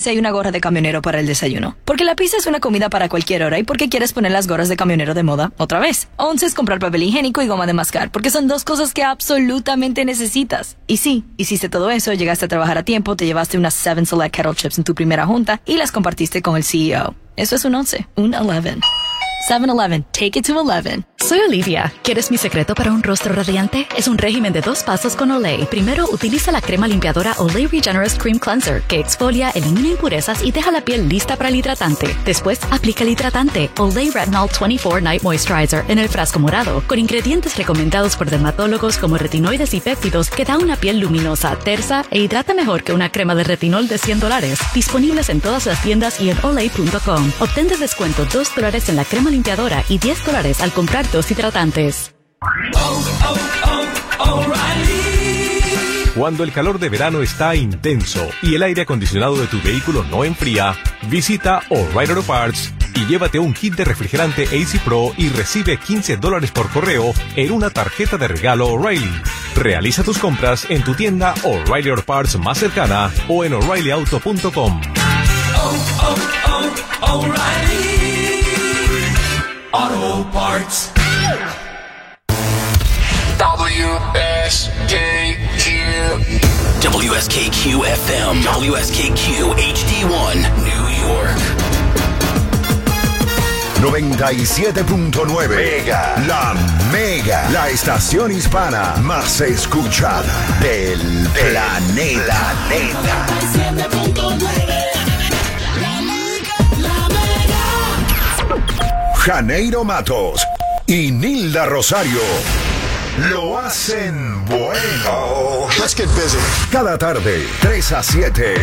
Si hay una gorra de camionero para el desayuno. Porque la pizza es una comida para cualquier hora y porque quieres poner las gorras de camionero de moda otra vez. Once es comprar papel higiénico y goma de mascar, porque son dos cosas que absolutamente necesitas. Y sí, hiciste todo eso, llegaste a trabajar a tiempo, te llevaste unas 7 Select Kettle Chips en tu primera junta y las compartiste con el CEO. Eso es un once, un 11. 7-Eleven, take it to 11. Soy Olivia. ¿Quieres mi secreto para un rostro radiante? Es un régimen de dos pasos con Olay. Primero, utiliza la crema limpiadora Olay Regenerous Cream Cleanser, que exfolia, elimina impurezas y deja la piel lista para el hidratante. Después, aplica el hidratante Olay Retinol 24 Night Moisturizer en el frasco morado, con ingredientes recomendados por dermatólogos como retinoides y péptidos que da una piel luminosa, tersa e hidrata mejor que una crema de retinol de 100 dólares. Disponibles en todas las tiendas y en olay.com. Obtén de descuento 2 dólares en la crema limpiadora y 10 dólares al comprar hidratantes. Cuando el calor de verano está intenso y el aire acondicionado de tu vehículo no enfría, visita O'Reilly Auto Parts y llévate un kit de refrigerante AC Pro y recibe 15 dólares por correo en una tarjeta de regalo O'Reilly. Realiza tus compras en tu tienda O'Reilly Auto Parts más cercana o en o'ReillyAuto.com. Auto Parts. WSKQ. WSKQ FM. WSKQ HD1. New York. 97.9 Mega. La Mega. La estación hispana más escuchada del planeta. Janeiro Matos y Nilda Rosario lo hacen bueno. Let's get busy. Cada tarde, 3 a 7.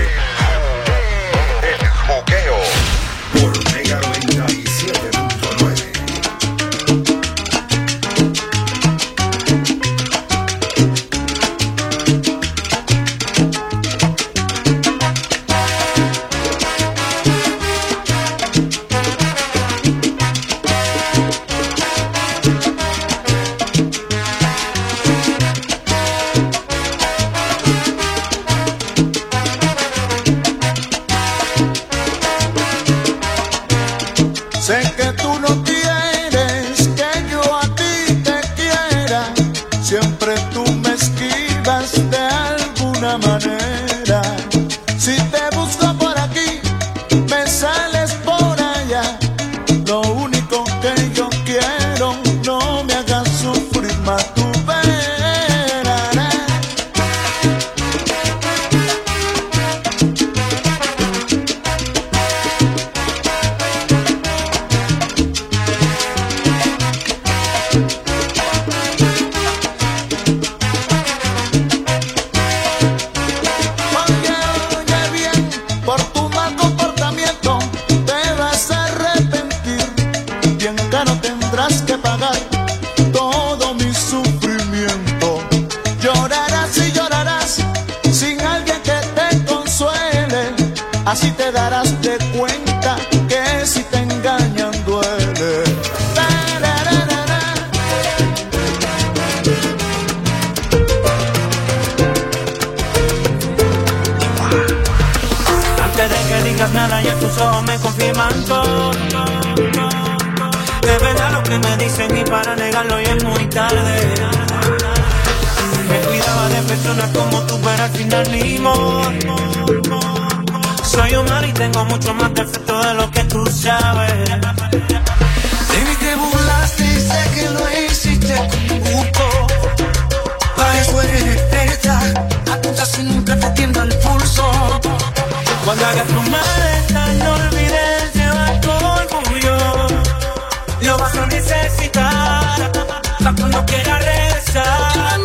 Ya tus ojos me confirman todo. De verdad lo que me dicen y para negarlo ya es muy tarde. Me cuidaba de personas como tú, pero al final ni. Soy humano y tengo mucho más defectos de lo que tú sabes. Baby, te burlaste y sé que lo hiciste con gusto. Para eso eres experta, apunta sin nunca te tienda el pulso. Cuando hagas tu maleta, no olvides llevar tu orgullo. Lo vas a necesitar cuando quieras regresar.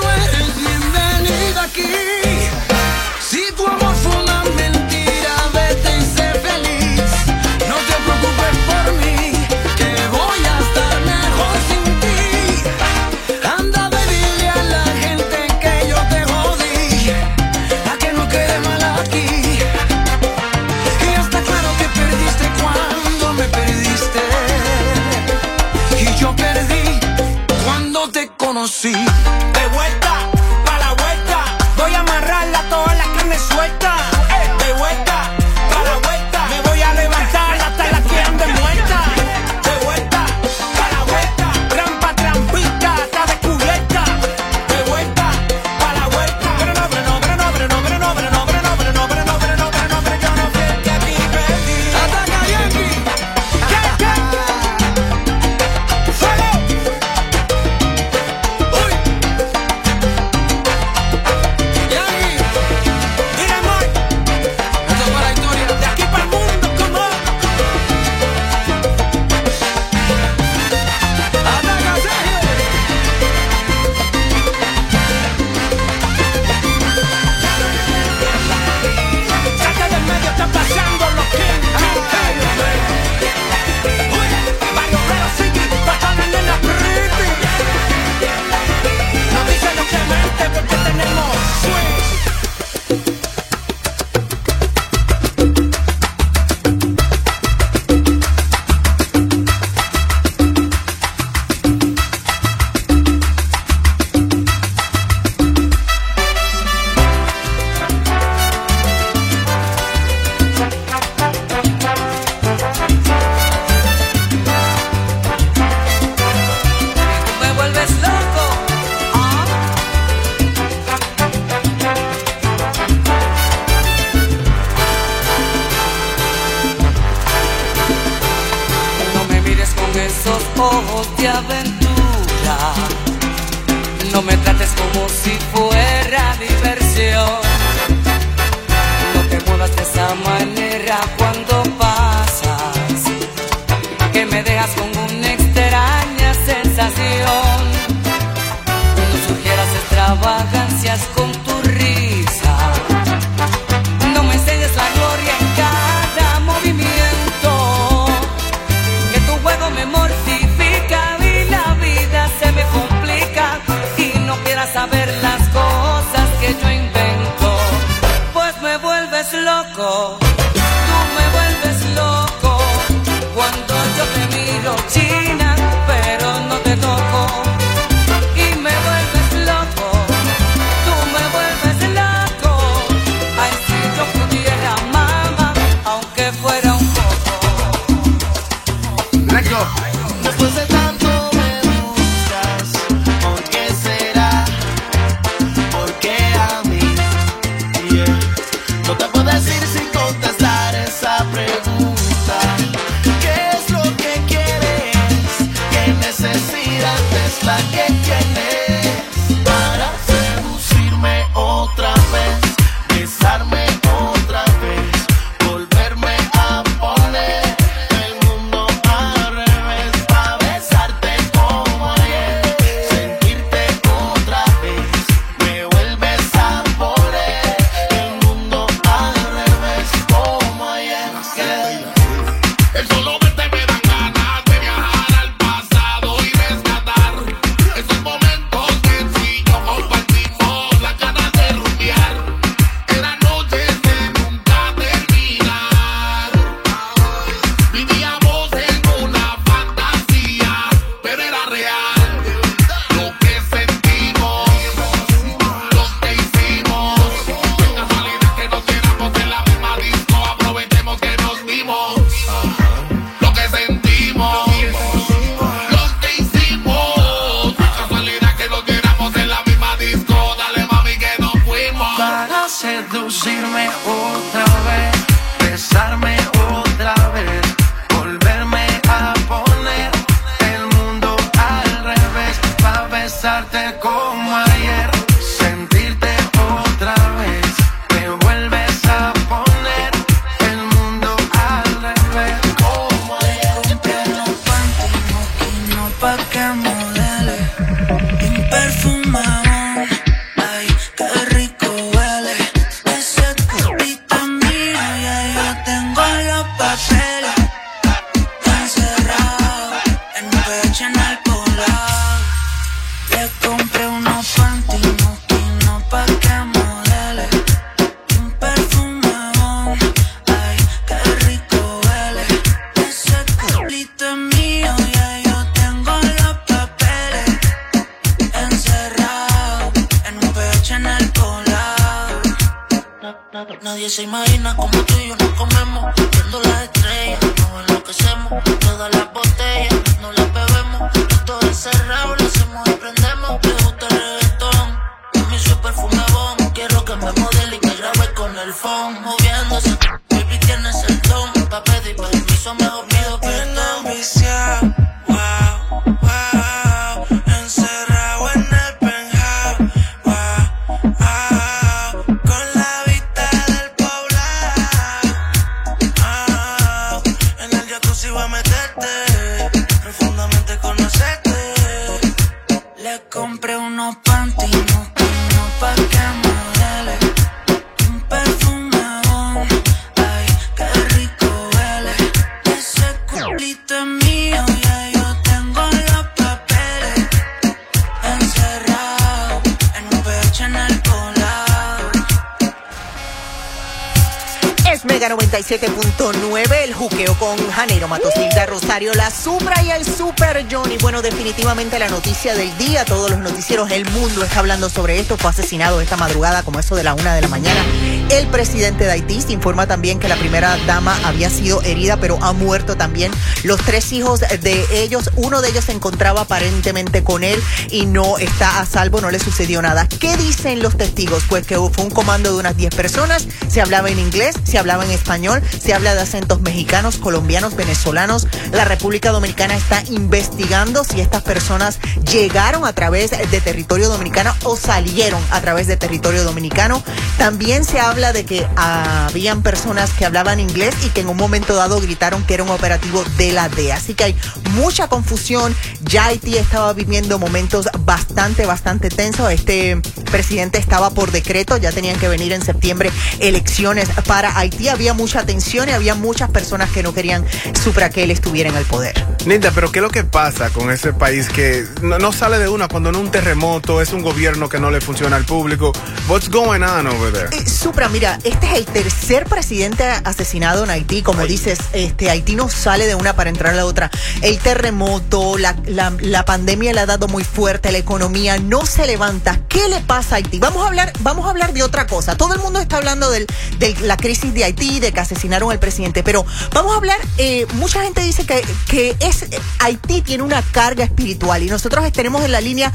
la noticia del día, todos los el Mundo está hablando sobre esto. Fue asesinado esta madrugada, como eso de la una de la mañana. El presidente de Haití se informa también que la primera dama había sido herida, pero ha muerto también. Los tres hijos de ellos, uno de ellos se encontraba aparentemente con él y no está a salvo, no le sucedió nada. ¿Qué dicen los testigos? Pues que fue un comando de unas 10 personas, se hablaba en inglés, se hablaba en español, se habla de acentos mexicanos, colombianos, venezolanos. La República Dominicana está investigando si estas personas llegaron a través de territorio dominicano o salieron a través de territorio dominicano. También se habla de que habían personas que hablaban inglés y que en un momento dado gritaron que era un operativo de la DEA. Así que hay mucha confusión. Ya Haití estaba viviendo momentos bastante, bastante tensos. Este presidente estaba por decreto, ya tenían que venir en septiembre elecciones para Haití. Había mucha tensión y había muchas personas que no querían supra que él estuviera en el poder. Nita, pero ¿qué es lo que pasa con ese país que no, no sale de una cuando no un terremoto, es un gobierno que no le funciona al público? What's going on over there? Eh, Supra, mira, este es el tercer presidente asesinado en Haití. Como dices, este Haití no sale de una para entrar a la otra. El terremoto, la, la- la pandemia le ha dado muy fuerte, la economía no se levanta. ¿Qué le pasa a Haití? Vamos a hablar, vamos a hablar de otra cosa. Todo el mundo está hablando del- de la crisis de Haití, de que asesinaron al presidente, pero vamos a hablar, eh, mucha gente dice que, que es Haití tiene una carga espiritual y nosotros tenemos en la línea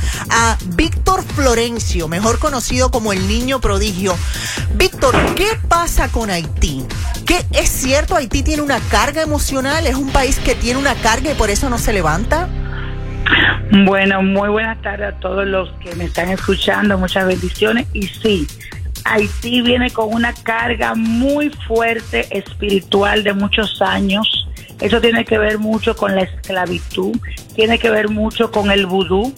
Víctor Florencio, mejor conocido como el niño prodigio. Víctor, ¿qué pasa con Haití? ¿Qué es cierto? Haití tiene una carga emocional, es un país que tiene una carga y por eso no se levanta. Bueno, muy buenas tardes a todos los que me están escuchando, muchas bendiciones. Y sí, Haití viene con una carga muy fuerte espiritual de muchos años. Eso tiene que ver mucho con la esclavitud, tiene que ver mucho con el vudú.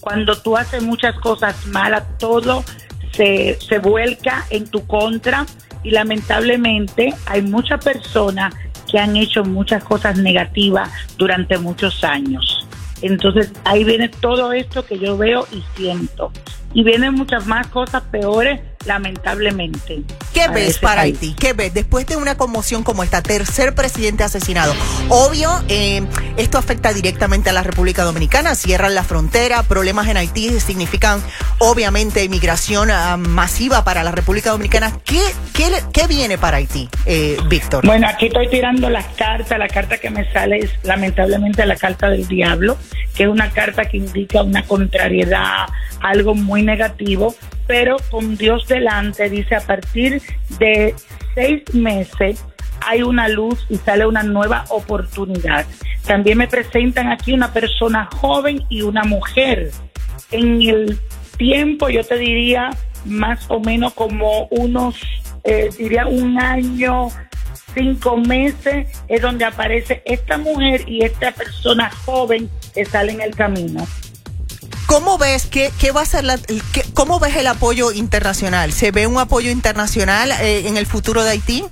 Cuando tú haces muchas cosas malas, todo se, se vuelca en tu contra y lamentablemente hay muchas personas que han hecho muchas cosas negativas durante muchos años. Entonces ahí viene todo esto que yo veo y siento. Y vienen muchas más cosas peores, lamentablemente. ¿Qué para ves para país. Haití? ¿Qué ves después de una conmoción como esta, tercer presidente asesinado? Obvio, eh, esto afecta directamente a la República Dominicana, cierran la frontera, problemas en Haití significan obviamente inmigración ah, masiva para la República Dominicana. ¿Qué, qué viene para Haití, eh, Víctor? Bueno, aquí estoy tirando las cartas. La carta que me sale es lamentablemente la carta del diablo, que es una carta que indica una contrariedad, algo muy negativo, pero con Dios delante dice a partir de seis meses hay una luz y sale una nueva oportunidad. También me presentan aquí una persona joven y una mujer. En el tiempo yo te diría más o menos como unos, eh, diría un año, cinco meses, es donde aparece esta mujer y esta persona joven que sale en el camino. ¿Cómo ves qué, qué va a ser la, cómo ves el apoyo internacional? ¿Se ve un apoyo internacional eh, en el futuro de Haití?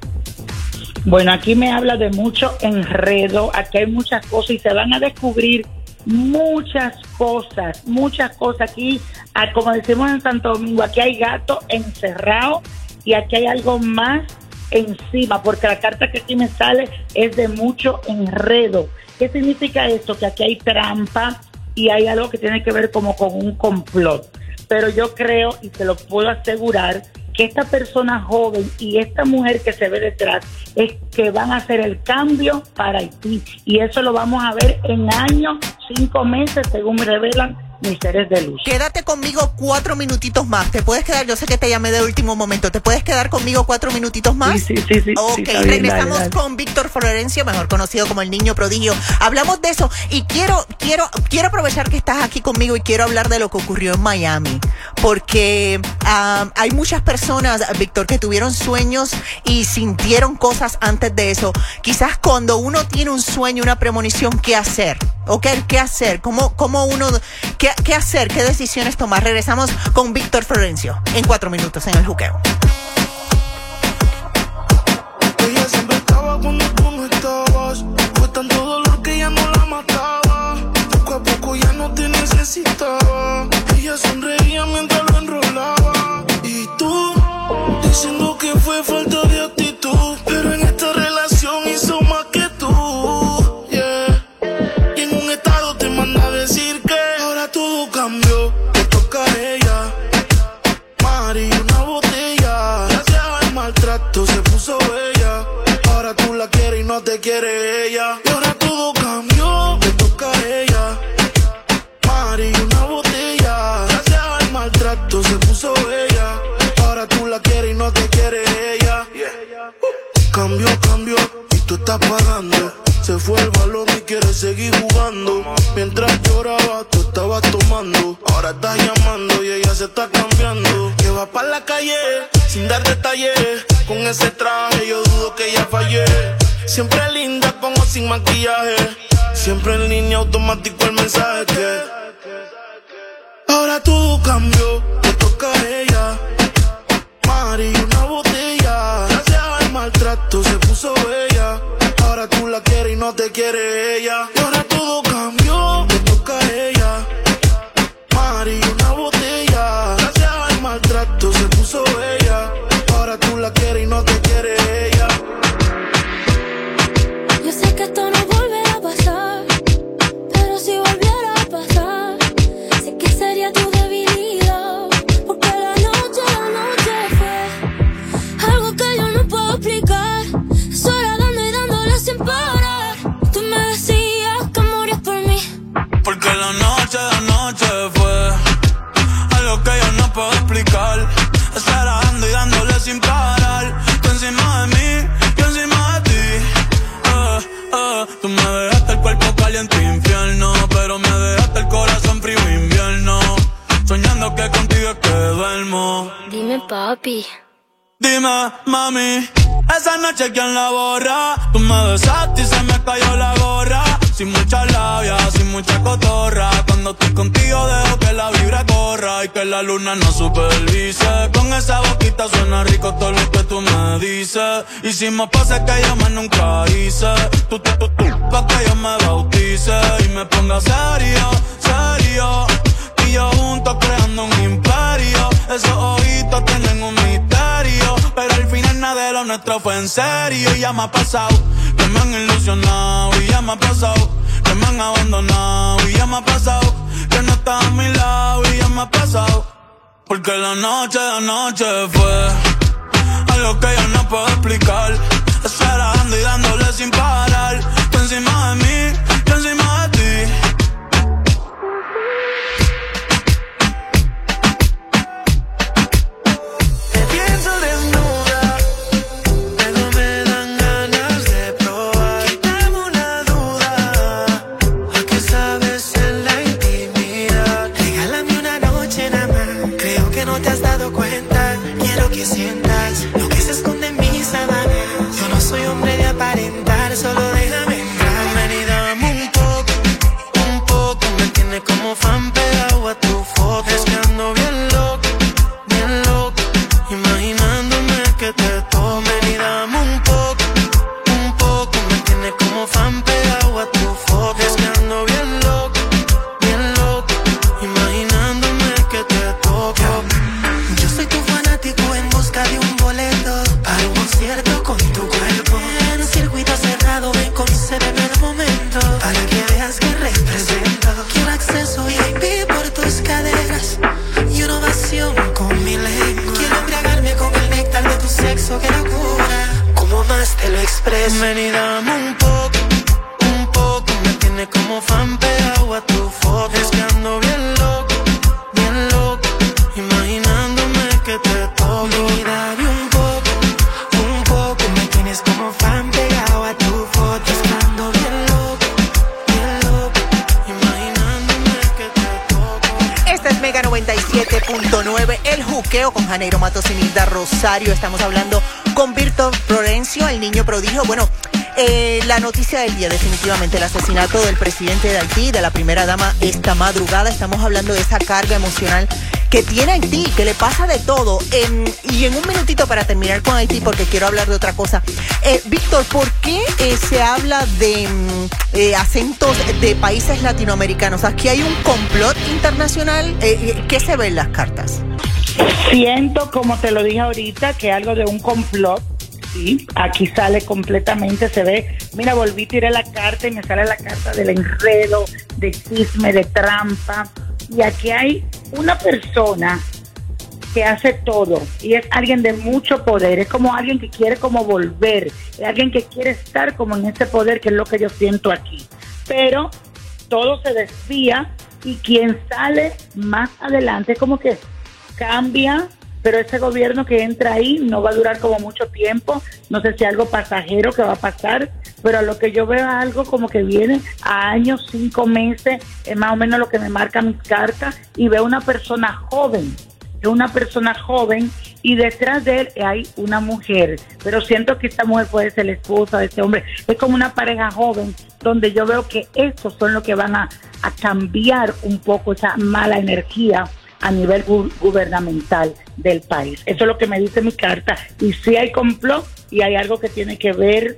Bueno, aquí me habla de mucho enredo, aquí hay muchas cosas y se van a descubrir muchas cosas, muchas cosas aquí, ah, como decimos en Santo Domingo, aquí hay gato encerrado y aquí hay algo más encima, porque la carta que aquí me sale es de mucho enredo. ¿Qué significa esto? Que aquí hay trampa y hay algo que tiene que ver como con un complot. Pero yo creo y te lo puedo asegurar que esta persona joven y esta mujer que se ve detrás es que van a hacer el cambio para Haití. Y eso lo vamos a ver en años, cinco meses, según me revelan mis seres de luz. Quédate conmigo cuatro minutitos más. ¿Te puedes quedar? Yo sé que te llamé de último momento. ¿Te puedes quedar conmigo cuatro minutitos más? Sí, sí, sí, sí, Ok, sí, está bien, regresamos dale, dale. con Víctor Florencio, mejor conocido como el niño prodigio. Hablamos de eso y quiero, quiero, quiero aprovechar que estás aquí conmigo y quiero hablar de lo que ocurrió en Miami. Porque ah, hay muchas personas, Víctor, que tuvieron sueños y sintieron cosas antes de eso. Quizás cuando uno tiene un sueño, una premonición, ¿qué hacer? ¿Ok? ¿Qué hacer? ¿Cómo, cómo uno, qué, qué hacer? ¿Qué decisiones tomar? Regresamos con Víctor Florencio en cuatro minutos en el juqueo. Ella siempre estaba cuando tú no estabas. Fue tanto dolor que ya no la mataba. Poco a poco ya no te necesitaba. Ella sonreía mientras lo enrolaba. Y tú, diciendo que fue falta de ella. Y ahora todo cambió, le toca a ella. Mari, una botella. Gracias al maltrato se puso bella. Ahora tú la quieres y no te quiere ella. Uh. Cambió, cambió. tú estás pagando. Se fue el balón y quiere seguir jugando. Mientras lloraba, tú estabas tomando. Ahora estás llamando y ella se está cambiando. Que va para la calle sin dar detalles. Con ese traje yo dudo que ella fallé. Siempre linda como sin maquillaje. Siempre en línea automático el mensaje. Ahora todo cambió, te toca a ella. Mari, una botella. Gracias al maltrato se puso bella. Ahora tú la quieres y no te quiere ella. Noche quién la borra. Tú me besaste y se me cayó la gorra. Sin mucha labia, sin mucha cotorra. Cuando estoy contigo dejo que la vibra corra y que la luna no supervise. Con esa boquita suena rico todo lo que tú me dices. Hicimos pases que yo más nunca hice. Tú, tú, tú, tú, pa' que yo me bautice y me ponga serio, serio. Yo juntos creando un imperio. Esos ojitos tienen un misterio. Pero al final nada de lo nuestro fue en serio. Y ya me ha pasado que me han ilusionado. Y ya me ha pasado que me han abandonado. Y ya me ha pasado que no estás a mi lado. Y ya me ha pasado. Porque la noche, la noche fue algo que yo no puedo explicar. Esperando y dándole sin parar. Tú encima de mí, yo encima de de la primera dama, esta madrugada. Estamos hablando de esa carga emocional que tiene Haití, que le pasa de todo. Y en un minutito para terminar con Haití, porque quiero hablar de otra cosa. Eh, Víctor, ¿por qué eh, se habla de mm, eh, acentos de países latinoamericanos? Aquí hay un complot internacional. ¿Qué se ve en las cartas? Siento, como te lo dije ahorita, que algo de un complot. Sí, aquí sale completamente, se ve. Mira, volví, tiré la carta y me sale la carta del enredo, de chisme, de trampa. Y aquí hay una persona que hace todo y es alguien de mucho poder, es como alguien que quiere como volver, es alguien que quiere estar como en ese poder que es lo que yo siento aquí. Pero todo se desvía y quien sale más adelante como que cambia pero ese gobierno que entra ahí no va a durar como mucho tiempo, no sé si algo pasajero que va a pasar, pero a lo que yo veo algo como que viene a años, cinco meses, es más o menos lo que me marca mis cartas, y veo una persona joven, es una persona joven y detrás de él hay una mujer, pero siento que esta mujer puede ser la esposa de este hombre, es como una pareja joven donde yo veo que estos son los que van a, cambiar un poco esa mala energía a nivel gu- gubernamental del país. Eso es lo que me dice mi carta. Y sí hay complot y hay algo que tiene que ver,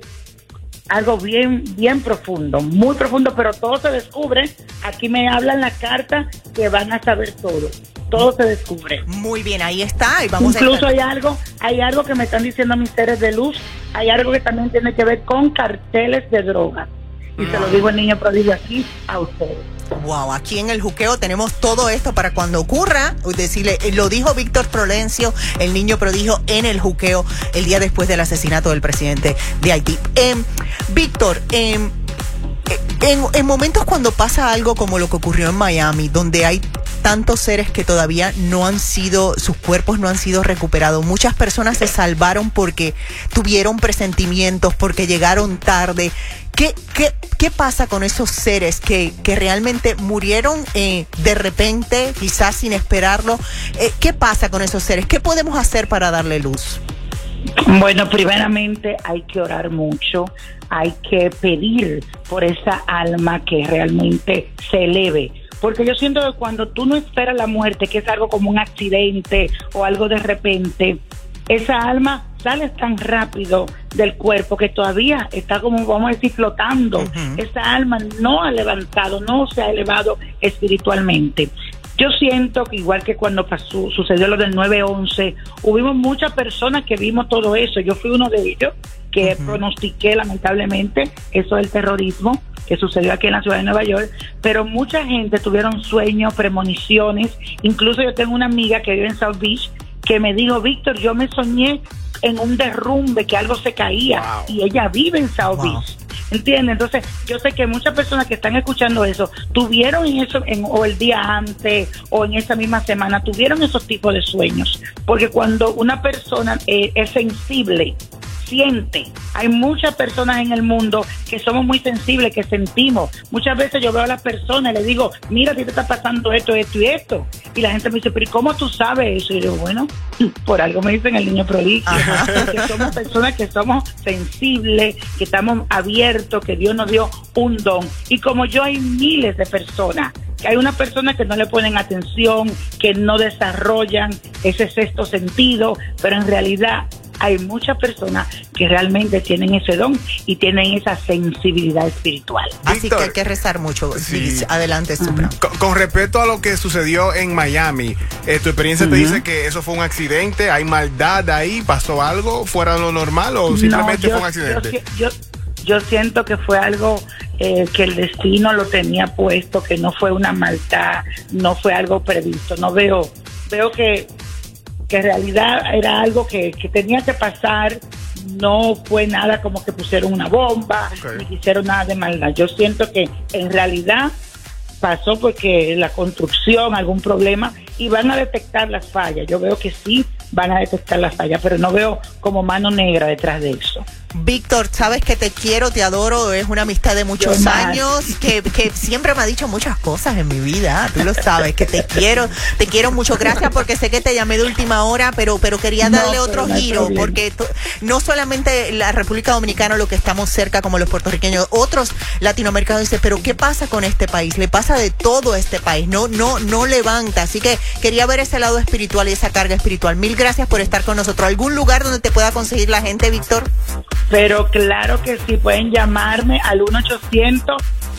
algo bien, bien profundo, muy profundo, pero todo se descubre. Aquí me hablan la carta que van a saber todo. Todo se descubre. Muy bien, ahí está. Y vamos Incluso a hay algo, hay algo que me están diciendo mis seres de luz, hay algo que también tiene que ver con carteles de drogas. Y se lo digo el niño prodigio aquí a ustedes. Wow, aquí en el juqueo tenemos todo esto para cuando ocurra, decirle, eh, lo dijo Víctor Prolencio, el niño prodigio en el juqueo el día después del asesinato del presidente de Haití. Em, Víctor, em, eh, en, en momentos cuando pasa algo como lo que ocurrió en Miami, donde hay tantos seres que todavía no han sido, sus cuerpos no han sido recuperados. Muchas personas se salvaron porque tuvieron presentimientos, porque llegaron tarde. ¿Qué, qué, qué pasa con esos seres que, que realmente murieron eh, de repente, quizás sin esperarlo? Eh, ¿Qué pasa con esos seres? ¿Qué podemos hacer para darle luz? Bueno, primeramente hay que orar mucho, hay que pedir por esa alma que realmente se eleve. Porque yo siento que cuando tú no esperas la muerte, que es algo como un accidente o algo de repente, esa alma sale tan rápido del cuerpo que todavía está como, vamos a decir, flotando. Esa alma no ha levantado, no se ha elevado espiritualmente. Yo siento que igual que cuando pasó, sucedió lo del 9-11, hubimos muchas personas que vimos todo eso. Yo fui uno de ellos que pronostiqué lamentablemente eso del terrorismo que sucedió aquí en la ciudad de Nueva York, pero mucha gente tuvieron sueños, premoniciones. Incluso yo tengo una amiga que vive en South Beach que me dijo, Víctor, yo me soñé en un derrumbe, que algo se caía, y ella vive en South Beach. ¿Entiendes? Entonces, yo sé que muchas personas que están escuchando eso tuvieron eso, en, o el día antes, o en esa misma semana, tuvieron esos tipos de sueños. Porque cuando una persona eh, es sensible, siente. Hay muchas personas en el mundo que somos muy sensibles, que sentimos. Muchas veces yo veo a las personas y les digo, mira, si te está pasando esto, esto y esto. Y la gente me dice, pero ¿y cómo tú sabes eso? Y yo digo, bueno, por algo me dicen el niño prodigio. Que somos personas que somos sensibles, que estamos abiertos, que Dios nos dio un don. Y como yo hay miles de personas que hay unas personas que no le ponen atención, que no desarrollan ese sexto sentido, pero en realidad hay muchas personas que realmente tienen ese don y tienen esa sensibilidad espiritual. Así que hay que rezar mucho. Adelante, Supra. Con, con respecto a lo que sucedió en Miami, eh, ¿tu experiencia te dice que eso fue un accidente? ¿Hay maldad ahí? ¿Pasó algo fuera de lo normal o simplemente No, yo- fue un accidente? Yo, yo- yo siento que fue algo eh, que el destino lo tenía puesto, que no fue una maldad, no fue algo previsto. No veo, veo que, que en realidad era algo que, que tenía que pasar. No fue nada como que pusieron una bomba, ni hicieron nada de maldad. Yo siento que en realidad pasó porque la construcción, algún problema, y van a detectar las fallas. Yo veo que sí van a detectar las fallas, pero no veo como mano negra detrás de eso. Víctor, sabes que te quiero, te adoro, es una amistad de muchos años, que, que siempre me ha dicho muchas cosas en mi vida, tú lo sabes, que te quiero, te quiero mucho, gracias porque sé que te llamé de última hora, pero, pero quería darle otro no giro, porque no solamente la República Dominicana, lo que estamos cerca como los puertorriqueños, otros latinoamericanos dicen, pero ¿qué pasa con este país? Le pasa de todo a este país, no, no, no levanta, así que quería ver ese lado espiritual y esa carga espiritual. Mil gracias por estar con nosotros. ¿Algún lugar donde te pueda conseguir la gente, Víctor? Pero claro que sí, pueden llamarme al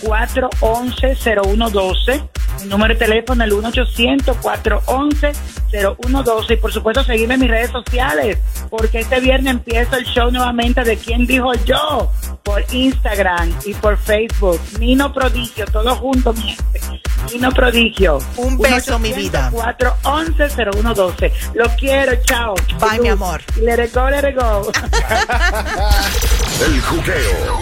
1-800-411-0112. Mi número de teléfono el 1-800-411-0112. Y por supuesto, seguirme en mis redes sociales, porque este viernes empieza el show nuevamente de ¿Quién dijo yo? Por Instagram y por Facebook. Nino Prodigio, todo junto, mi gente. Nino Prodigio. Un beso, mi vida. 411-0112. Lo quiero, chao. Bye, mi amor. Let it go, let it go. El juqueo.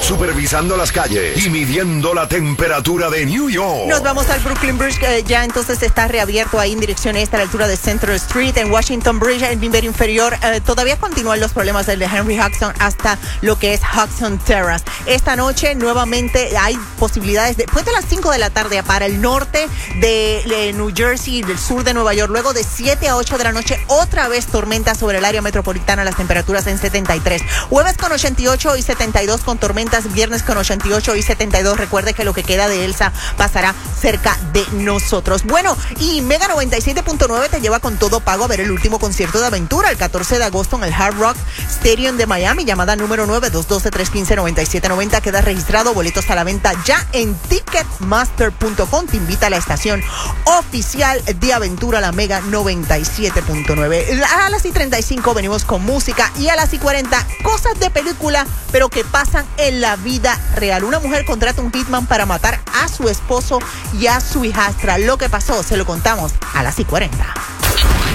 supervisando las calles y midiendo la temperatura de New York. Nos vamos al Brooklyn Bridge, ya entonces está reabierto ahí en dirección este a la altura de Central Street, en Washington Bridge, en el nivel inferior. Eh, todavía continúan los problemas del de Henry Hudson hasta lo que es Hudson Terrace. Esta noche nuevamente hay posibilidades, después de las 5 de la tarde para el norte de, de New Jersey y del sur de Nueva York, luego de 7 a 8 de la noche, otra vez tormenta sobre el área metropolitana, las temperaturas en 73. Jueves con 88 y 72 con tormentas, viernes con 88 y 72. Recuerde que lo que queda de Elsa pasará cerca de nosotros. Bueno, y Mega 97.9 te lleva con todo pago a ver el último concierto de aventura el 14 de agosto en el Hard Rock Stadium de Miami, llamada número 9 212-315-9790. Queda registrado, boletos a la venta ya en ticketmaster.com. Te invita a la estación oficial de aventura, la Mega 97.9. A las y 35 venimos con música y a las y 40 cosas de película, pero que pasan en la vida real. Una mujer contrata un hitman para matar a su esposo y a su hijastra. Lo que pasó se lo contamos a las y 40.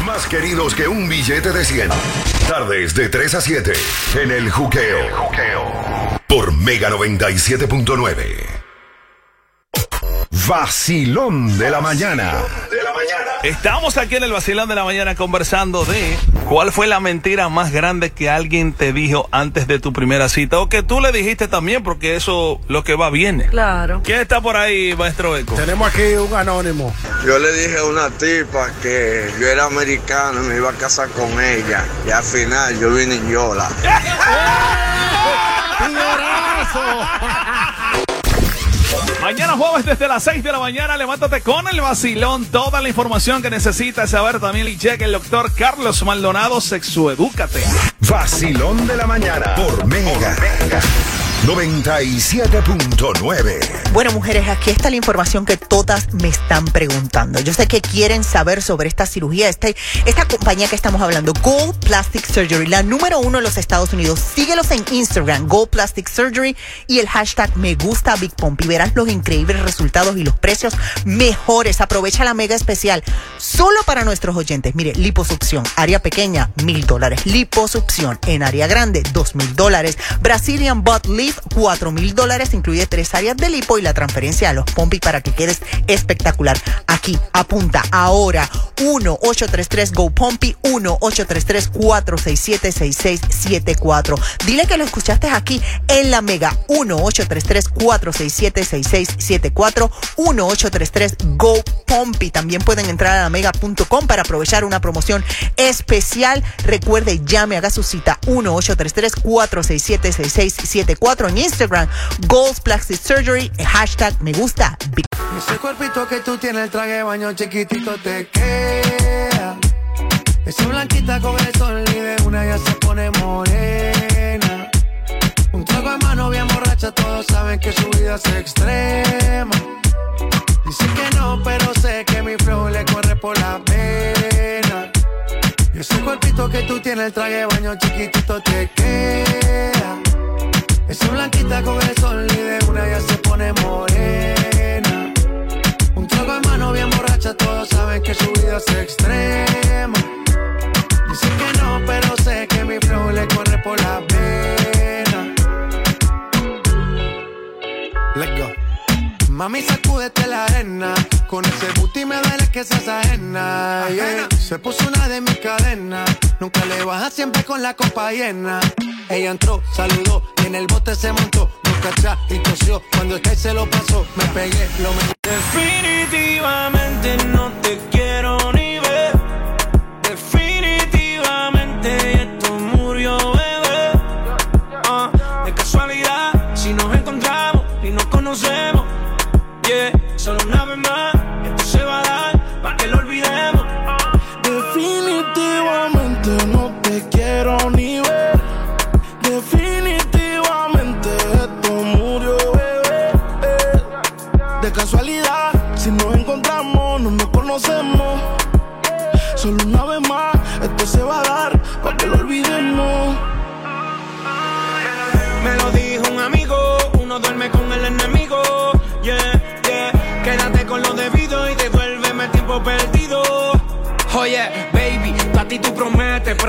Más queridos que un billete de 100. Tardes de 3 a 7 en el juqueo. Por Mega 97.9. Vacilón de la mañana. Estamos aquí en el Vacilón de la Mañana conversando de cuál fue la mentira más grande que alguien te dijo antes de tu primera cita o que tú le dijiste también porque eso lo que va viene. Claro. ¿Quién está por ahí, maestro Eco? Tenemos aquí un anónimo. Yo le dije a una tipa que yo era americano y me iba a casar con ella. Y al final yo vine en Yola. Mañana jueves desde las 6 de la mañana, levántate con el vacilón. Toda la información que necesitas saber también y cheque el doctor Carlos Maldonado, sexoedúcate. Vacilón de la mañana por Mega. 97.9. Bueno, mujeres, aquí está la información que todas me están preguntando. Yo sé que quieren saber sobre esta cirugía, esta, esta compañía que estamos hablando, Gold Plastic Surgery, la número uno en los Estados Unidos. Síguelos en Instagram, Gold Plastic Surgery y el hashtag me gusta Big Pump y verás los increíbles resultados y los precios mejores. Aprovecha la mega especial solo para nuestros oyentes. Mire, liposucción, área pequeña, mil dólares. Liposucción en área grande, dos mil dólares. Brazilian Butt Lift, cuatro mil dólares. Incluye tres áreas de lipo y la transferencia a los pompis para que quedes espectacular. Aquí, apunta ahora. 1-833-GO-POMPI, 1-833-467-6674. Dile que lo escuchaste aquí en la Mega. 1-833-467-6674. 1-833-GO-POMPI. También pueden entrar a la mega.com para aprovechar una promoción especial. Recuerde, llame, haga su cita. 1-833-467-6674 en Instagram. Goals Plastic Surgery. Hashtag me gusta. Ese cuerpito que tú tienes, el traje de baño chiquitito te queda. Esa blanquita con el sol y de una ya se pone morena. Un trago en mano bien borracha, todos saben que su vida es extrema. Dice que no, pero sé que mi flow le corre por la pena. Y ese cuerpito que tú tienes, el traje de baño chiquitito te queda. Esa blanquita con el sol y de una ya se pone morena. Un trago en mano bien borracha, todos saben que su vida es extrema. Dicen que no, pero sé que mi flow le corre por la pena. Let's go. Mami, sacúdete la arena. Con ese que seas ajena. yeah. Se puso una de mis cadenas. Nunca le baja siempre con la copa llena. Ella entró, saludó y en el bote se montó. Nunca atrás y tosió. Cuando el que se lo pasó, me pegué, lo me. Definitivamente no te quiero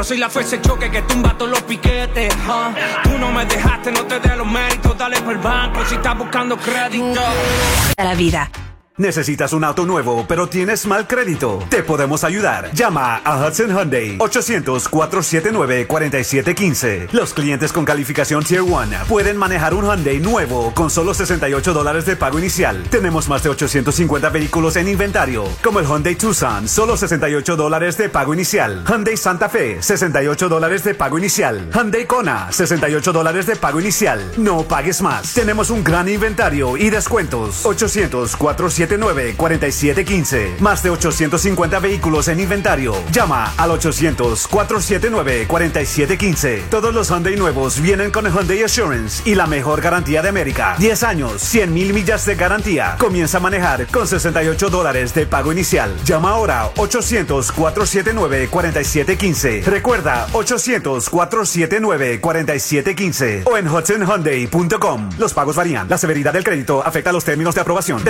soy la fuerza de choque que tumba todos los piquetes. Tú no me dejaste, no te dé los méritos. Dale por el banco si estás buscando crédito. La vida. ¿Necesitas un auto nuevo, pero tienes mal crédito? Te podemos ayudar. Llama a Hudson Hyundai 800-479-4715. Los clientes con calificación Tier 1 pueden manejar un Hyundai nuevo con solo 68 dólares de pago inicial. Tenemos más de 850 vehículos en inventario, como el Hyundai Tucson, solo 68 dólares de pago inicial. Hyundai Santa Fe, 68 dólares de pago inicial. Hyundai Kona, 68 dólares de pago inicial. No pagues más. Tenemos un gran inventario y descuentos. 800-479-4715. Más de 850 vehículos en inventario. Llama al 800-479-4715. Todos los Hyundai nuevos vienen con Hyundai Assurance y la mejor garantía de América. 10 años, 100 mil millas de garantía. Comienza a manejar con 68 dólares de pago inicial. Llama ahora 800-479-4715. Recuerda 800-479-4715 o en hudsonhyundai.com. Los pagos varían. La severidad del crédito afecta los términos de aprobación.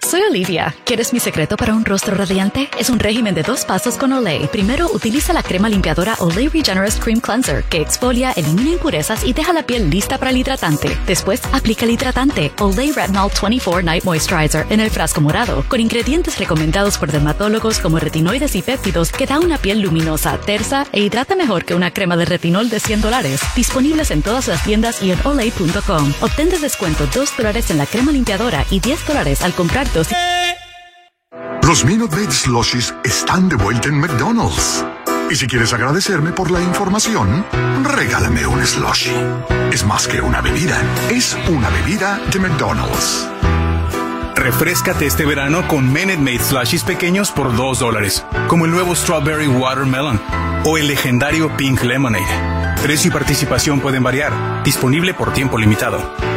Soy Olivia. ¿Quieres mi secreto para un rostro radiante? Es un régimen de dos pasos con Olay. Primero, utiliza la crema limpiadora Olay Regenerous Cream Cleanser, que exfolia, elimina impurezas y deja la piel lista para el hidratante. Después, aplica el hidratante Olay Retinol 24 Night Moisturizer en el frasco morado, con ingredientes recomendados por dermatólogos como retinoides y péptidos que da una piel luminosa, tersa e hidrata mejor que una crema de retinol de 100 dólares. Disponibles en todas las tiendas y en olay.com. Obtén de descuento 2 dólares en la crema limpiadora y 10 dólares al comprar dos. Los Minute Maid Slushies están de vuelta en McDonald's. Y si quieres agradecerme por la información, regálame un slushie. Es más que una bebida, es una bebida de McDonald's. Refrescate este verano con Minute Maid Slushies pequeños por 2 dólares, como el nuevo Strawberry Watermelon o el legendario Pink Lemonade. Precio y participación pueden variar, disponible por tiempo limitado.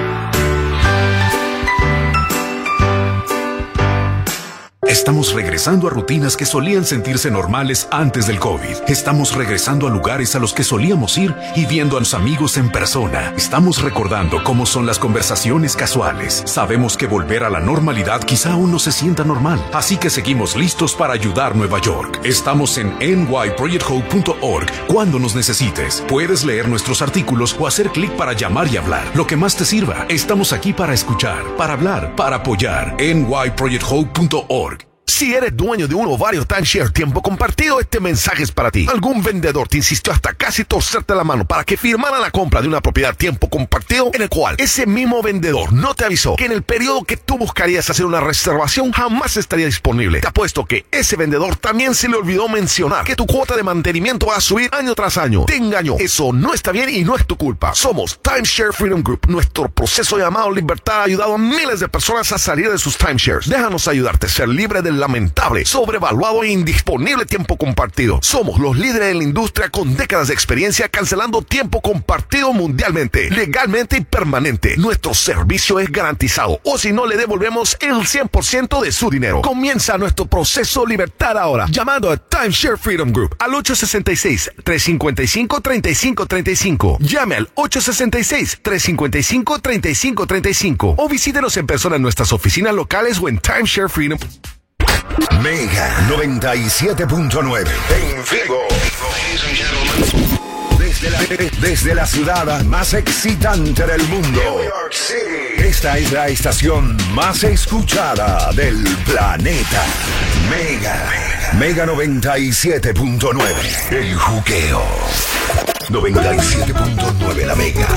Estamos regresando a rutinas que solían sentirse normales antes del COVID. Estamos regresando a lugares a los que solíamos ir y viendo a los amigos en persona. Estamos recordando cómo son las conversaciones casuales. Sabemos que volver a la normalidad quizá aún no se sienta normal, así que seguimos listos para ayudar Nueva York. Estamos en nyprojecthope.org cuando nos necesites. Puedes leer nuestros artículos o hacer clic para llamar y hablar. Lo que más te sirva. Estamos aquí para escuchar, para hablar, para apoyar. nyprojecthope.org Si eres dueño de uno o varios timeshare tiempo compartido, este mensaje es para ti. Algún vendedor te insistió hasta casi torcerte la mano para que firmara la compra de una propiedad tiempo compartido en el cual ese mismo vendedor no te avisó que en el periodo que tú buscarías hacer una reservación jamás estaría disponible. Te apuesto que ese vendedor también se le olvidó mencionar que tu cuota de mantenimiento va a subir año tras año. Te engañó. Eso no está bien y no es tu culpa. Somos Timeshare Freedom Group. Nuestro proceso llamado Libertad ha ayudado a miles de personas a salir de sus timeshares. Déjanos ayudarte a ser libre del lamentable, sobrevaluado e indisponible tiempo compartido. Somos los líderes en la industria con décadas de experiencia cancelando tiempo compartido mundialmente, legalmente y permanente. Nuestro servicio es garantizado o si no le devolvemos el 100% de su dinero. Comienza nuestro proceso libertad ahora llamando a Timeshare Freedom Group al 866-355-3535. Llame al 866-355-3535 o visítenos en persona en nuestras oficinas locales o en Timeshare Freedom. Mega 97.9 en vivo. Desde la, desde la ciudad más excitante del mundo. Esta es la estación más escuchada del planeta. Mega. Mega 97.9. El juqueo. 97.9 la Mega.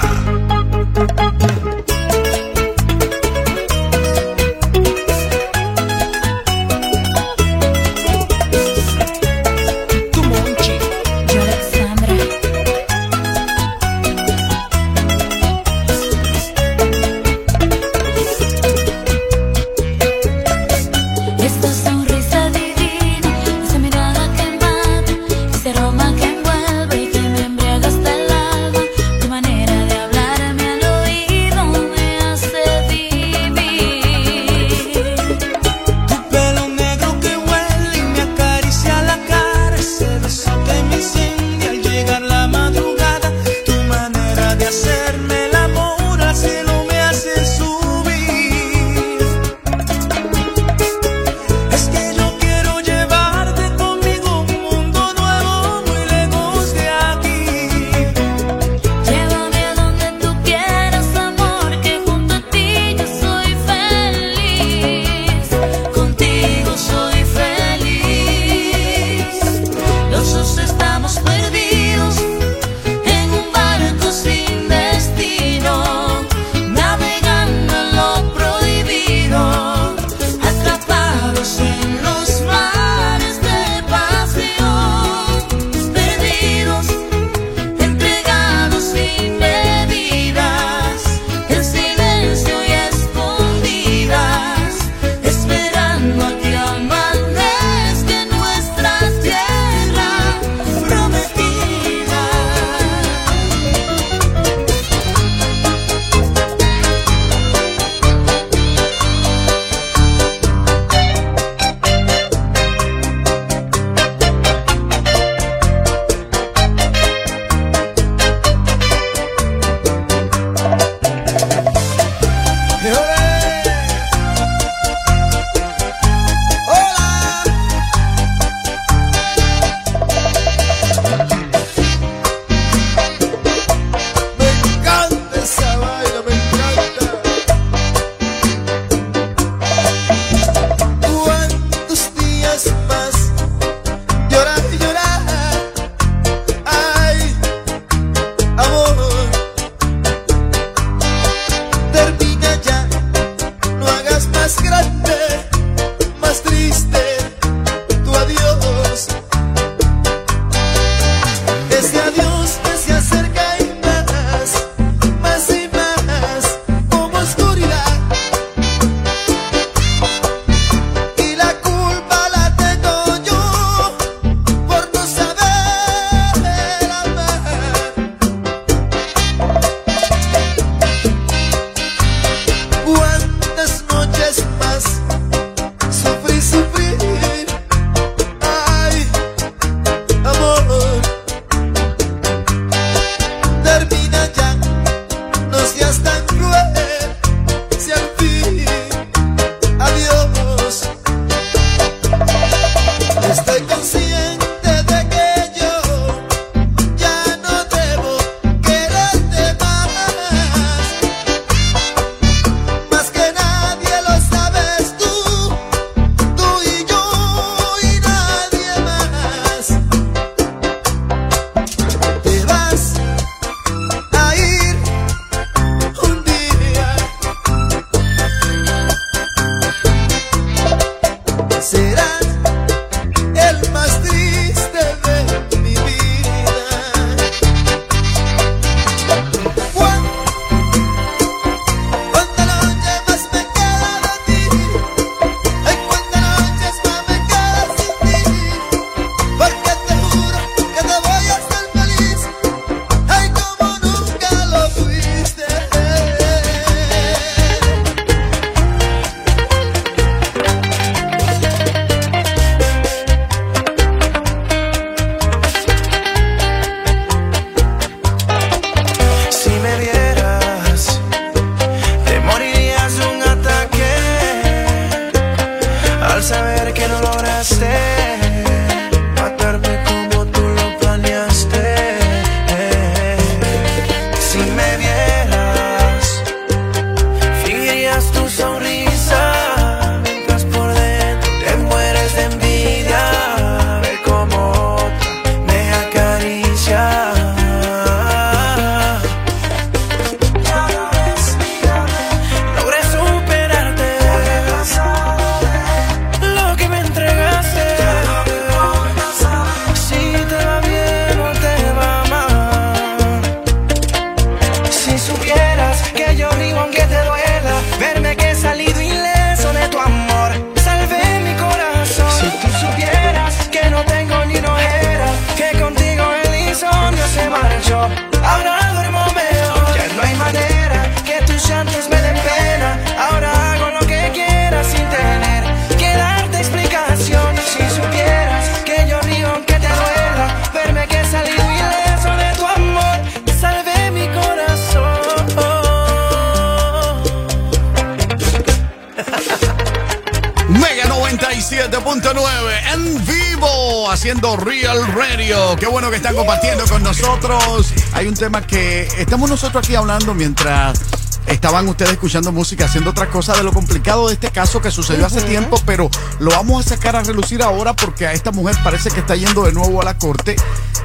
Hablando mientras estaban ustedes escuchando música, haciendo otra cosa de lo complicado de este caso que sucedió hace tiempo, pero lo vamos a sacar a relucir ahora porque a esta mujer parece que está yendo de nuevo a la corte.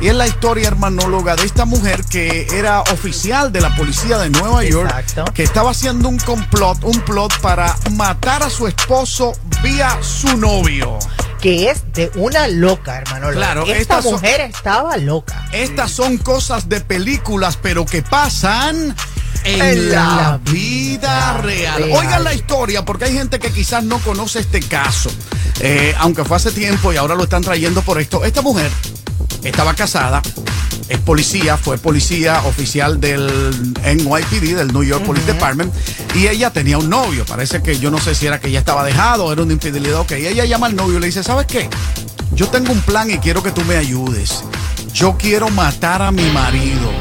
Y es la historia hermanóloga de esta mujer que era oficial de la policía de Nueva York, que estaba haciendo un complot, un plot para matar a su esposo vía su novio. Que es de una loca, hermano. Claro, esta son- mujer estaba loca. Estas son cosas de películas, pero que pasan en, En la, la vida real. real. Oigan la historia, porque hay gente que quizás no conoce este caso. Eh, aunque fue hace tiempo y ahora lo están trayendo por esto. Esta mujer estaba casada, es policía, fue policía oficial del NYPD, del New York Police Department, y ella tenía un novio. Parece que yo no sé si era que ella estaba dejado, era una infidelidad. Ok, ella llama al novio y le dice, ¿sabes qué? Yo tengo un plan y quiero que tú me ayudes. Yo quiero matar a mi marido.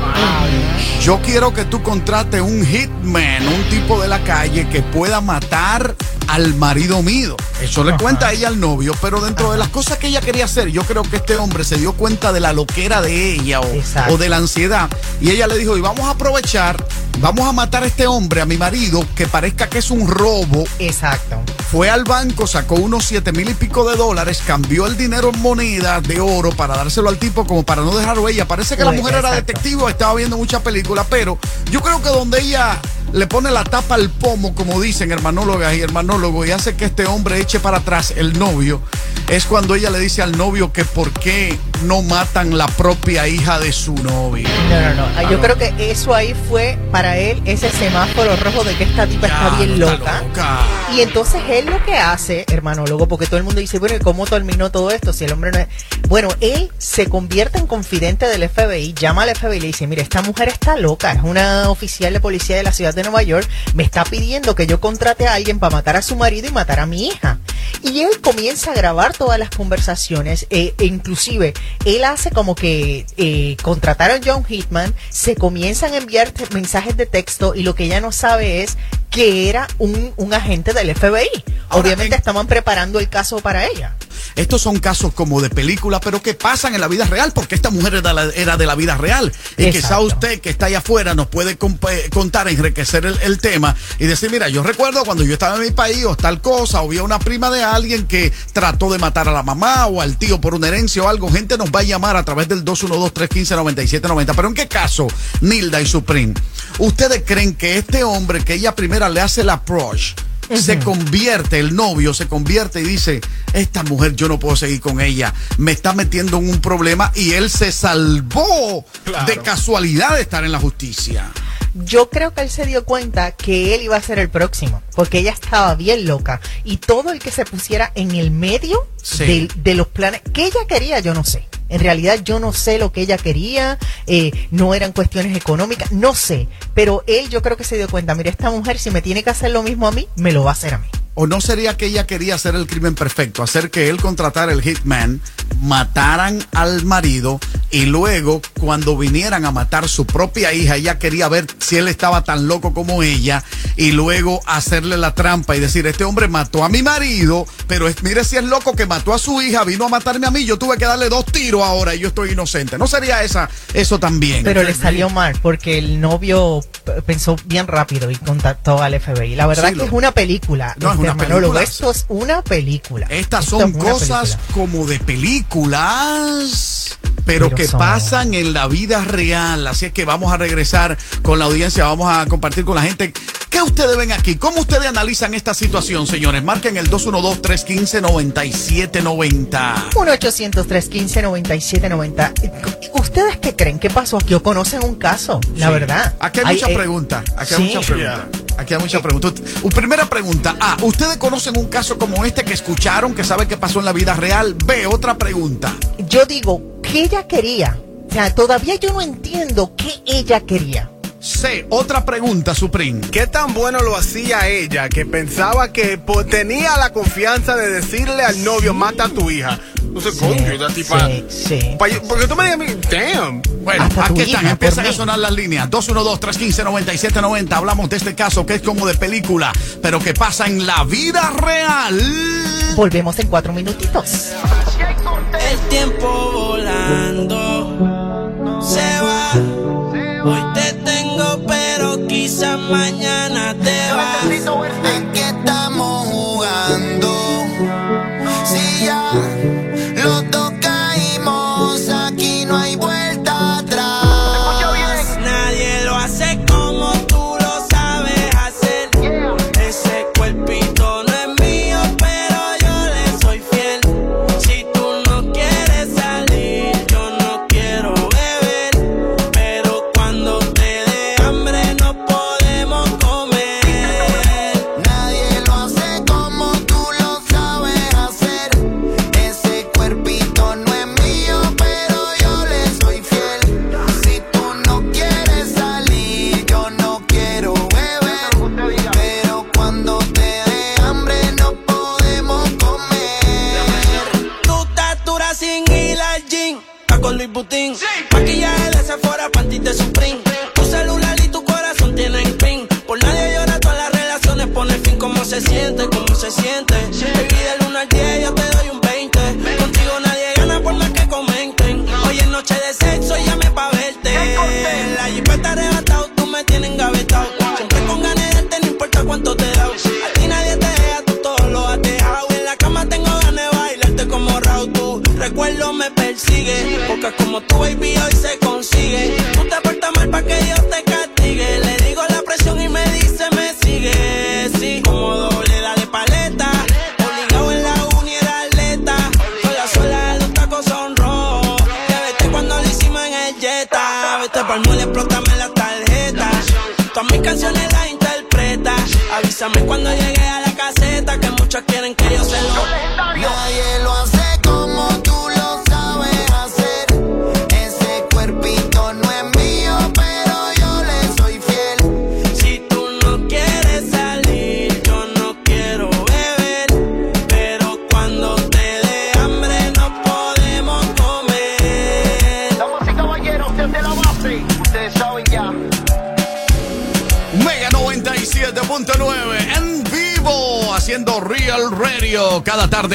Yo quiero que tú contrates un hitman, un tipo de la calle que pueda matar al marido mío. Eso le cuenta a ella al novio, pero dentro de las cosas que ella quería hacer, yo creo que este hombre se dio cuenta de la loquera de ella o, o de la ansiedad. Y ella le dijo, y vamos a aprovechar, vamos a matar a este hombre, a mi marido, que parezca que es un robo. Exacto. Fue al banco, sacó unos siete mil y pico de dólares, cambió el dinero en moneda de oro para dárselo al tipo como para no dejar huella. Parece que la Uy, mujer era detective, estaba viendo muchas películas, pero yo creo que donde ella le pone la tapa al pomo, como dicen hermanólogas y hermanólogos, y hace que este hombre eche para atrás el novio, es cuando ella le dice al novio que por qué no matan la propia hija de su novio. No, no, no. Ah, Yo creo que eso ahí fue para él ese semáforo rojo de que esta tipa está bien loca. Y entonces él lo que hace, hermanólogo, porque todo el mundo dice, bueno, ¿y cómo terminó todo esto? Si el hombre no es. Bueno, él se convierte en confidente del FBI, llama al FBI y le dice, mira, esta mujer está loca, es una oficial de policía de la ciudad de Nueva York, me está pidiendo que yo contrate a alguien para matar a su marido y matar a mi hija. Y él comienza a grabar todas las conversaciones, eh, e inclusive él hace como que eh, contrataron a John Hitman, se comienzan a enviar mensajes de texto y lo que ella no sabe es que era un, un agente del FBI. Obviamente estaban preparando el caso para ella. Estos son casos como de película, pero que pasan en la vida real, porque esta mujer era, la- era de la vida real. Y quizá usted que está allá afuera nos puede eh, contar, enriquecer el, el tema y decir, mira, yo recuerdo cuando yo estaba en mi país o tal cosa, o había una prima de alguien que trató de matar a la mamá o al tío por una herencia o algo. Gente nos va a llamar a través del 212-315-9790. Pero ¿en qué caso, Nilda y Supreme? ¿Ustedes creen que este hombre que ella le hace el approach, se convierte, el novio se convierte y dice, esta mujer yo no puedo seguir con ella, me está metiendo en un problema y él se salvó de casualidad de estar en la justicia. Yo creo que él se dio cuenta que él iba a ser el próximo, porque ella estaba bien loca. Y todo el que se pusiera en el medio Sí. de, de los planes que ella quería, yo no sé. En realidad yo no sé lo que ella quería, eh, no eran cuestiones económicas, no sé. Pero él yo creo que se dio cuenta, mira, esta mujer si me tiene que hacer lo mismo a mí, me lo va a hacer a mí. ¿O no sería que ella quería hacer el crimen perfecto? Hacer que él contratara el hitman, mataran al marido y luego cuando vinieran a matar su propia hija, ella quería ver si él estaba tan loco como ella y luego hacerle la trampa y decir, este hombre mató a mi marido, pero es- mire si es loco que mató a su hija, vino a matarme a mí, yo tuve que darle dos tiros ahora y yo estoy inocente. ¿No sería esa, eso también? Pero le salió mal porque el novio pensó bien rápido y contactó al FBI. La verdad Sí, que lo- es una película. No, es una. Esto es una película. Estas Esto son es cosas película. como de películas, pero, que pasan en la vida real. Así es que vamos a regresar con la audiencia, vamos a compartir con la gente. ¿Qué ustedes ven aquí? ¿Cómo ustedes analizan esta situación, señores? Marquen el 212-315-9790. 1-800-315-9790. ¿Ustedes qué creen? ¿Qué pasó aquí? ¿O conocen un caso? La Sí. verdad. Aquí hay, muchas preguntas. Aquí hay sí. muchas preguntas. Aquí hay muchas preguntas. U- Primera pregunta. A. ¿Ustedes conocen un caso como este que escucharon, que saben que pasó en la vida real? B. Otra pregunta. Yo digo, ¿qué ella quería? O sea, todavía yo no entiendo qué ella quería. C. Otra pregunta, Supreme. ¿Qué tan bueno lo hacía ella que pensaba que po- tenía la confianza de decirle al novio, mata a tu hija? No sé, coño, esa tipa. Pa- Porque tú me digas a mí, damn. Bueno, aquí están, empiezan a sonar las líneas. 212-315-9790. Hablamos de este caso que es como de película, pero que pasa en la vida real. Volvemos en cuatro minutitos. El tiempo volando se va. Hoy te pero quizás mañana te vas. ¿En qué estamos jugando? Si ya los dos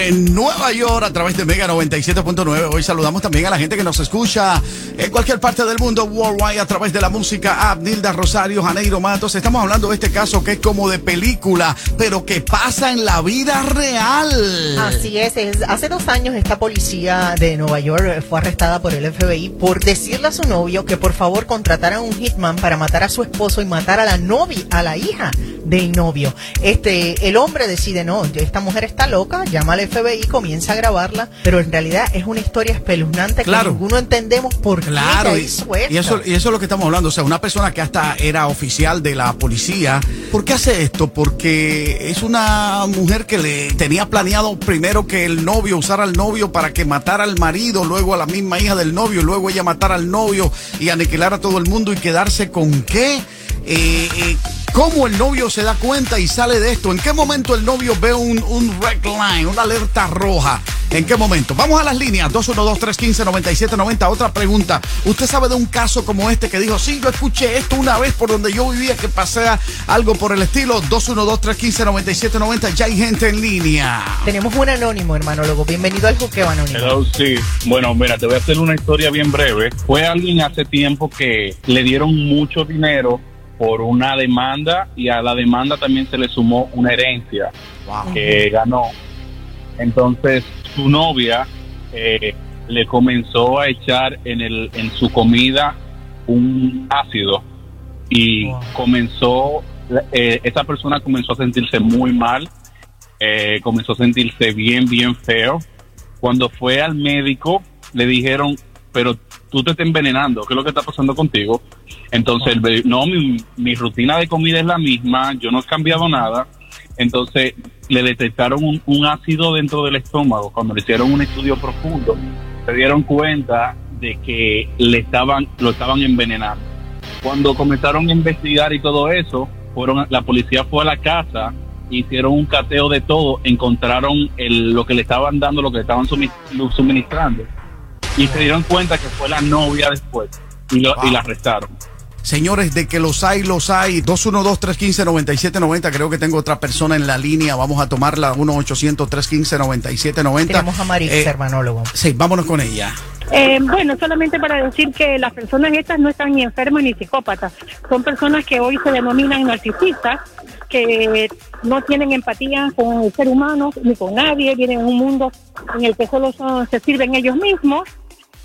en Nueva York a través de Mega 97.9. Hoy saludamos también a la gente que nos escucha en cualquier parte del mundo, worldwide, a través de la música app, Nilda Rosario, Janeiro Matos. Estamos hablando de este caso que es como de película, pero que pasa en la vida real. Así es, es- hace dos años esta policía de Nueva York fue arrestada por el FBI por decirle a su novio que por favor contratara un hitman para matar a su esposo y matar a la novia, a la hija del novio. Este, el hombre decide, no, esta mujer está loca, llama al FBI, comienza a grabarla, pero en realidad es una historia espeluznante Claro. que ninguno entendemos por Claro, qué y, hizo esto. y eso, y eso es lo que estamos hablando. O sea, una persona que hasta era oficial de la policía. ¿Por qué hace esto? Porque es una mujer que le tenía planeado primero que el novio usara al novio para que matara al marido, luego a la misma hija del novio, luego ella matara al novio y aniquilar a todo el mundo y quedarse con qué. Eh, eh, ¿Cómo el novio se da cuenta y sale de esto? ¿En qué momento el novio ve un, un red line, una alerta roja? ¿En qué momento? Vamos a las líneas. 212-315-9790. Otra pregunta. ¿Usted sabe de un caso como este que dijo, sí, yo escuché esto una vez por donde yo vivía que pasara algo por el estilo? 212-315-9790. Ya hay gente en línea. Tenemos un anónimo, hermano Logo. Bienvenido al Juqueo Anónimo. Hello, sí. Bueno, mira, te voy a hacer una historia bien breve. Fue alguien hace tiempo que le dieron mucho dinero por una demanda y a la demanda también se le sumó una herencia que ganó. Entonces, su novia eh, le comenzó a echar en, el, en su comida un ácido y comenzó, eh, esa persona comenzó a sentirse muy mal, eh, comenzó a sentirse bien, bien feo. Cuando fue al médico, le dijeron, pero tú te estás envenenando, ¿qué es lo que está pasando contigo? Entonces, me- no, mi, rutina de comida es la misma, yo no he cambiado nada. Entonces, le detectaron un, ácido dentro del estómago. Cuando le hicieron un estudio profundo, se dieron cuenta de que le estaban, lo estaban envenenando. Cuando comenzaron a investigar y todo eso, fueron la policía fue a la casa, hicieron un cateo de todo, encontraron el, lo que le estaban dando, lo que le estaban sumi- suministrando y se dieron cuenta que fue la novia después y, lo- y la arrestaron. Señores, de que los hay, los hay. 212-315-9790. Creo que tengo otra persona en la línea. Vamos a tomarla. 1-800-315-9790. Tenemos a Marix, Eh, hermanólogo. Sí, vámonos con ella. Eh, bueno, solamente para decir que las personas estas no están ni enfermas ni psicópatas. Son personas que hoy se denominan narcisistas, que no tienen empatía con el ser humano ni con nadie, vienen en un mundo en el que solo son- se sirven ellos mismos.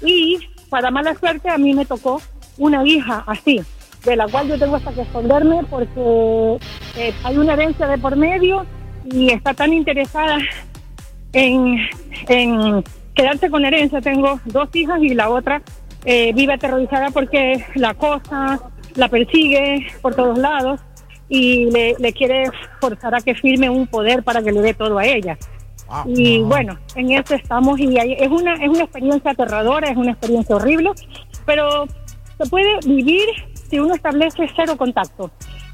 Y para mala suerte a mí me tocó una hija así, de la cual yo tengo hasta que esconderme porque eh, hay una herencia de por medio y está tan interesada en, quedarse con herencia. Tengo dos hijas y la otra eh, vive aterrorizada porque la acosa, la persigue por todos lados y le quiere forzar a que firme un poder para que le dé todo a ella. Y bueno, en eso estamos y hay- es una es una experiencia aterradora, es una experiencia horrible, pero se puede vivir si uno establece cero contacto.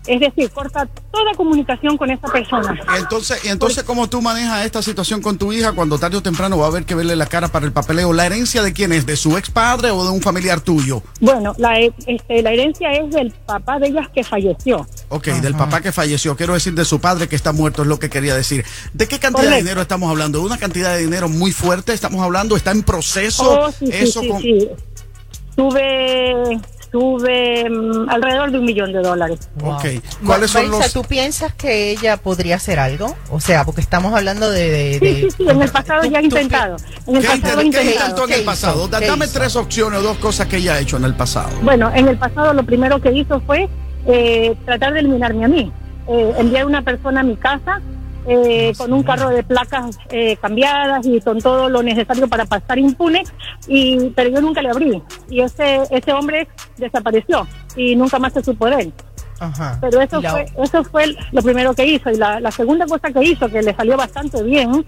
Es decir, corta toda comunicación con esa persona. Entonces, y entonces ¿cómo tú manejas esta situación con tu hija cuando tarde o temprano va a haber que verle la cara para el papeleo? ¿La herencia de quién es? ¿De su ex padre o de un familiar tuyo? Bueno, la, este, la herencia es del papá de ellas que falleció. Ok, del papá que falleció. Quiero decir de su padre que está muerto, es lo que quería decir. ¿De qué cantidad de dinero estamos hablando? ¿De una cantidad de dinero muy fuerte? ¿Estamos hablando? ¿Está en proceso? Oh, sí, sí, Eso sí, con- sí. Tuve, tuve mm, alrededor de un millón de dólares. Ok. ¿Cuáles son los... ¿tú piensas que ella podría hacer algo? O sea, porque estamos hablando de... de- Sí, de- sí, sí, en el pasado ya ha intentado. En el ¿Qué, pasado ha intent- qué intentado. intentó en el pasado? ¿Qué Dame hizo? tres opciones o dos cosas que ella ha hecho en el pasado. Bueno, en el pasado lo primero que hizo fue eh, tratar de eliminarme a mí. Eh, enviar una persona a mi casa eh, con un carro de placas eh, cambiadas y con todo lo necesario para pasar impune, y, pero yo nunca le abrí. Y ese, ese hombre desapareció y nunca más se supo de él. Ajá. Pero eso la- fue, eso fue lo primero que hizo. Y la, la segunda cosa que hizo, que le salió bastante bien,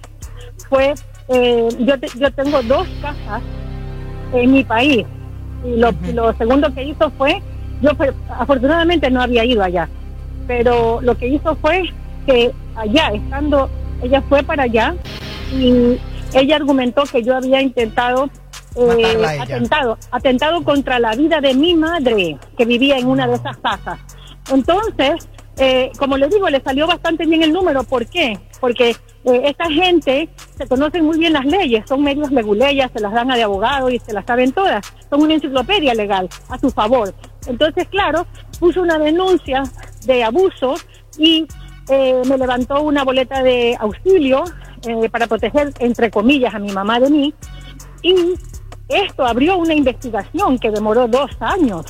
fue, eh, yo, te- yo tengo dos casas en mi país. Y lo, lo segundo que hizo fue, yo afortunadamente no había ido allá, pero lo que hizo fue que allá, estando, ella fue para allá y ella argumentó que yo había intentado eh, atentado, atentado contra la vida de mi madre que vivía en una de esas casas. Entonces, eh, como les digo, le salió bastante bien el número. ¿Por qué? Porque eh, esta gente se conocen muy bien las leyes, son medios leguleyas, se las dan a de abogado y se las saben todas. Son una enciclopedia legal a su favor. Entonces, claro, puso una denuncia de abuso y eh, me levantó una boleta de auxilio eh, para proteger, entre comillas, a mi mamá de mí. Y esto abrió una investigación que demoró dos años.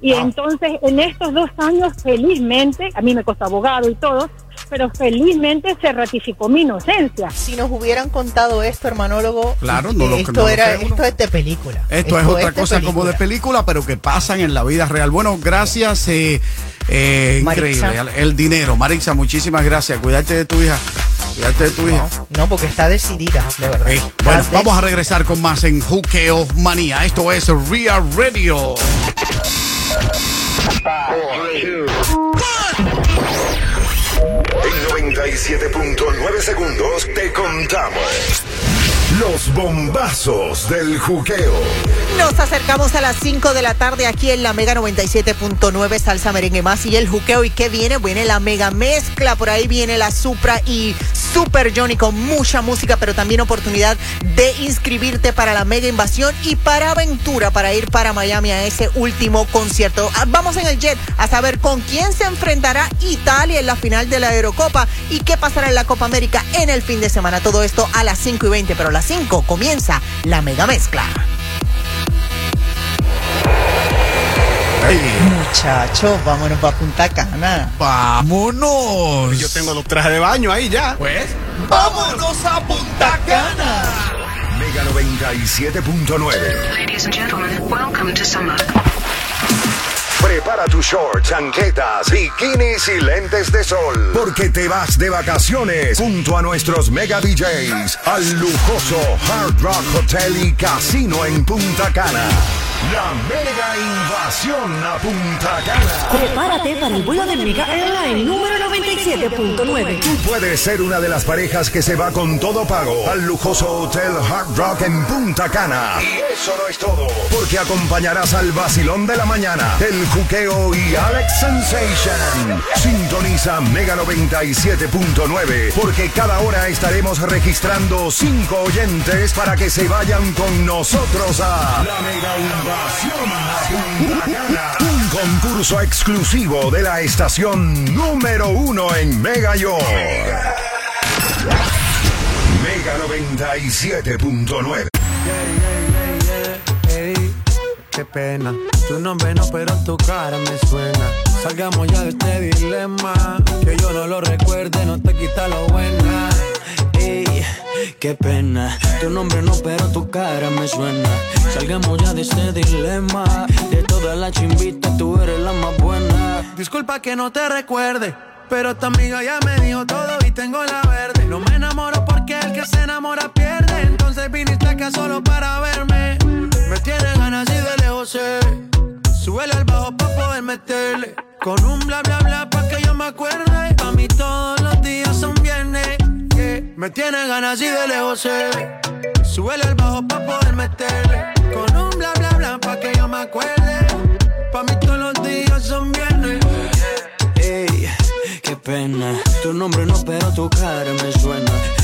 Y entonces, en estos dos años, felizmente, a mí me costó abogado y todo, pero felizmente se ratificó mi inocencia. Si nos hubieran contado esto, hermanólogo, Claro, no lo- esto, no era, esto es de película. Esto es otra cosa como de película, pero que pasan en la vida real. Bueno, gracias. eh, eh, increíble. El, el dinero. Marixa, muchísimas gracias. Cuídate de tu hija. Cuídate de tu hija. No, porque está decidida, de verdad. Bueno, vamos a regresar con más en Juqueo Manía. Esto es Real Radio. En 97.9 segundos te contamos los bombazos del juqueo. Nos acercamos a las 5 de la tarde aquí en la Mega 97.9 Salsa Merengue Más y el juqueo. ¿Y qué viene? Viene la mega mezcla. Por ahí viene la Supra y Super Johnny con mucha música, pero también oportunidad de inscribirte para la mega invasión y para aventura para ir para Miami a ese último concierto. Ah, Vamos en el jet a saber con quién se enfrentará Italia en la final de la Eurocopa y qué pasará en la Copa América en el fin de semana. Todo esto a las 5 y 20, pero a las 5 comienza la mega mezcla. Muchachos, vámonos para Punta Cana. Vámonos. Yo tengo los trajes de baño ahí ya. Pues. ¡Vámonos a Punta Cana! Mega 97.9. Ladies and gentlemen, welcome to summer. Prepara tus shorts, chanquetas, bikinis y lentes de sol. Porque te vas de vacaciones junto a nuestros mega DJs al lujoso Hard Rock Hotel y Casino en Punta Cana. La mega invasión a Punta Cana. Prepárate para el vuelo de Mega Airline número 97.9. Tú puedes ser una de las parejas que se va con todo pago al lujoso Hotel Hard Rock en Punta Cana. Y eso no es todo, porque acompañarás al vacilón de la mañana, el juqueo y Alex Sensation. Sintoniza Mega 97.9, porque cada hora estaremos registrando cinco oyentes para que se vayan con nosotros a la Mega Invasión. Un concurso exclusivo de la estación número uno en Mega York. Mega 97.9. Qué pena. Tu nombre no, pero tu cara me suena. Salgamos ya de este dilema. Que yo no lo recuerde, no te quita lo buena. Ey, qué pena. Tu nombre no, pero tu cara me suena. Salgamos ya de este dilema. De todas las chimbitas, tú eres la más buena. Disculpa que no te recuerde. Pero tu amiga ya me dijo todo y tengo la verde. No me enamoro porque el que se enamora pierde. Entonces viniste acá solo para verme. Sé. Súbele al bajo pa' poder meterle. Con un bla bla bla pa' que yo me acuerde. A mí todos los días son viernes. yeah. Me tiene ganas y de lejos sé. Súbele al bajo pa' poder meterle. Con un bla bla bla pa' que yo me acuerde. Pa' mí todos los días son viernes. Ey, qué pena. Tu nombre no, pero tu cara me suena.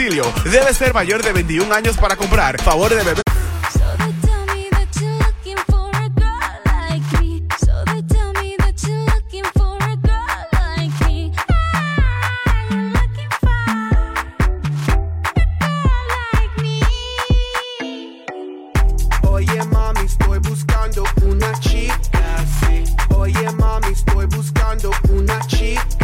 Debe ser mayor de 21 años para comprar. Favor de beber. Oye mami, estoy buscando una chica, sí. Oye mami, estoy buscando una chica,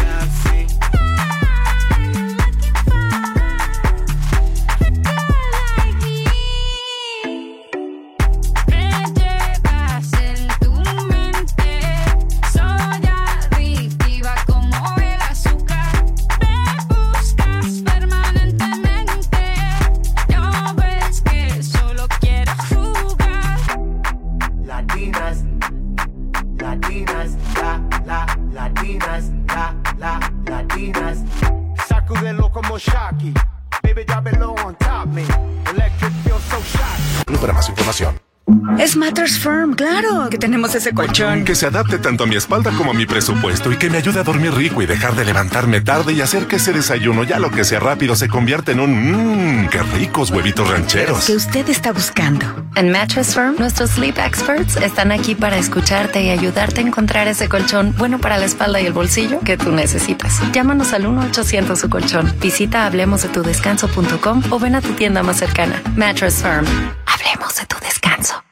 ese colchón. Que se adapte tanto a mi espalda como a mi presupuesto y que me ayude a dormir rico y dejar de levantarme tarde y hacer que ese desayuno, ya lo que sea rápido, se convierta en un mmm, qué ricos huevitos rancheros. Que usted está buscando. En Mattress Firm, nuestros sleep experts están aquí para escucharte y ayudarte a encontrar ese colchón bueno para la espalda y el bolsillo que tú necesitas. Llámanos al 1-800 su colchón. Visita hablemosdetudescanso.com o ven a tu tienda más cercana. Mattress Firm. Hablemos de tu descanso.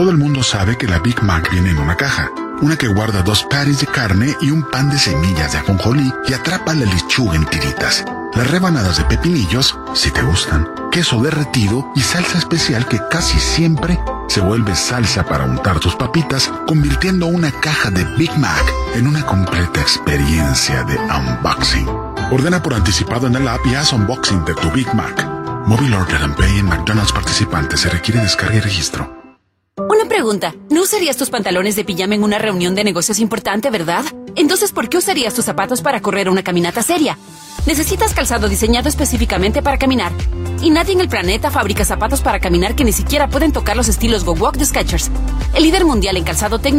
Todo el mundo sabe que la Big Mac viene en una caja. Una que guarda dos patties de carne y un pan de semillas de ajonjolí y atrapa la lechuga en tiritas. Las rebanadas de pepinillos, si te gustan, queso derretido y salsa especial que casi siempre se vuelve salsa para untar tus papitas, convirtiendo una caja de Big Mac en una completa experiencia de unboxing. Ordena por anticipado en el app y haz unboxing de tu Big Mac. Móvil Order and Pay en McDonald's participantes se requiere descarga y registro. Una pregunta. ¿No usarías tus pantalones de pijama en una reunión de negocios importante, verdad? Entonces, ¿por qué usarías tus zapatos para correr una caminata seria? Necesitas calzado diseñado específicamente para caminar. Y nadie en el planeta fabrica zapatos para caminar que ni siquiera pueden tocar los estilos Go Walk de Skechers, el líder mundial en calzado técnico